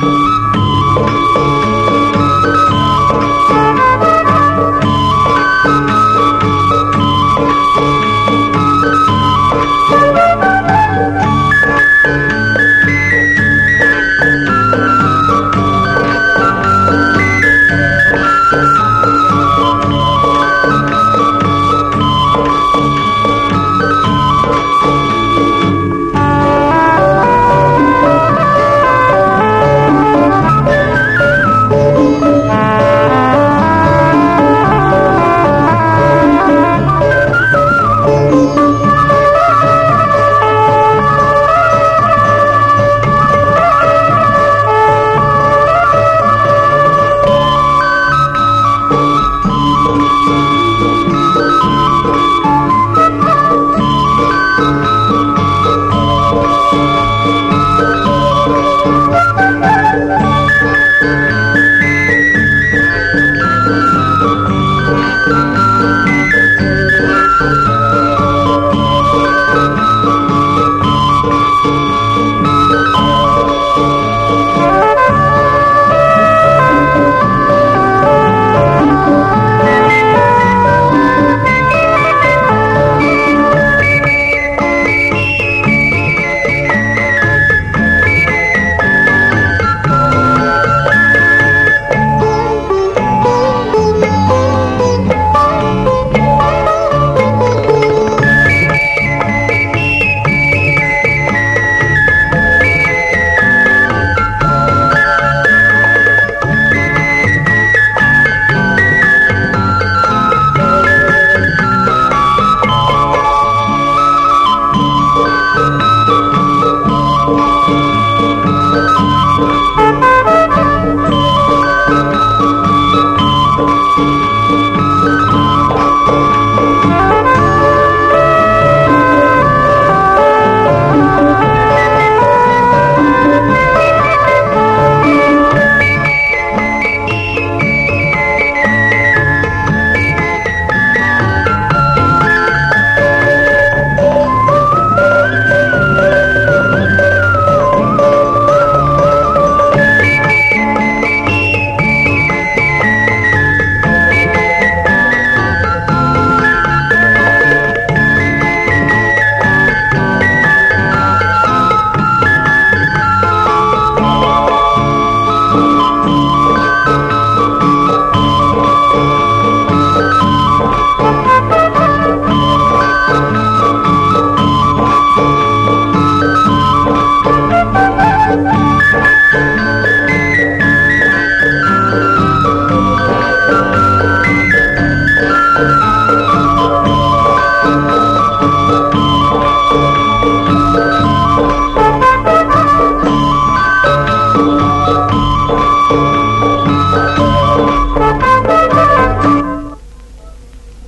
you.